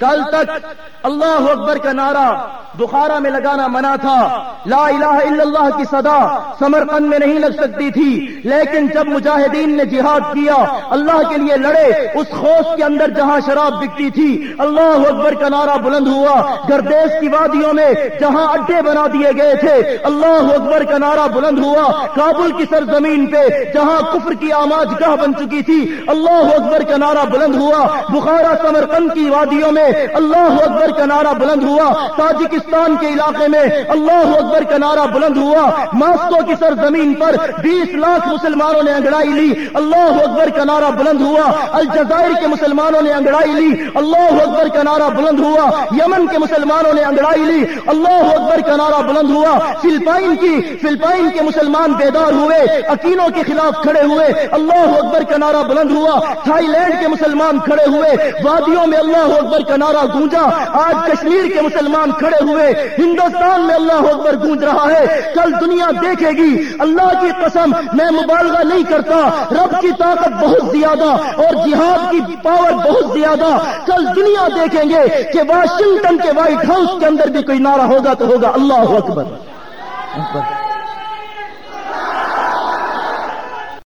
کل تک اللہ اکبر کا نعرہ بخارا میں لگانا منع تھا۔ لا الہ الا اللہ کی صدا سمرقند میں نہیں لگ سکتی تھی، لیکن جب مجاہدین نے جہاد کیا، اللہ کے لیے لڑے، اس خوف کے اندر جہاں شراب بکتی تھی، اللہ اکبر کا نعرہ بلند ہوا۔ گردیش کی وادیوں میں جہاں اڈے بنا دیے گئے تھے، اللہ اکبر کا نعرہ بلند ہوا۔ کابل کی سرزمین پہ جہاں کفر کی آماج گاہ بن چکی تھی، اللہ اکبر کا نعرہ بلند ہوا۔ بخارا سمرقند کی وادیوں میں اللہ اکبر کا نعرہ بلند ہوا۔ تاجکستان کے علاقے میں اللہ اکبر کا نعرہ بلند ہوا۔ ماسکو کی سرزمین پر بیس لاکھ مسلمانوں نے انگڑائی لی۔ اللہ اکبر کا نعرہ بلند ہوا۔ الجزائر کے مسلمانوں نے انگڑائی لی۔ اللہ اکبر کا نعرہ بلند ہوا۔ یمن کے مسلمانوں نے انگڑائی لی۔ اللہ اکبر کا نعرہ بلند ہوا۔ فلپائن کی فلپائن کے مسلمان بیدار ہوئے۔ اکینوں کے خلاف کھڑے ہوئے۔ اللہ اکبر کا نعرہ بلند ہوا۔ تھائی لینڈ کے مسلمان کھڑے ہوئے۔ وادیوں میں اللہ اکبر کا نعرہ گونجا۔ آج کشمیر کے مسلمان کھڑے ہوئے، ہندوستان میں اللہ اکبر گونج رہا ہے۔ کل دنیا دیکھے گی۔ اللہ کی قسم، میں مبالغہ نہیں کرتا۔ رب کی طاقت بہت زیادہ اور جہاد کی پاور بہت زیادہ۔ کل دنیا دیکھیں گے کہ واشنگٹن کے وائٹ ہاؤس کے اندر بھی کوئی نعرہ ہوگا تو ہوگا اللہ اکبر۔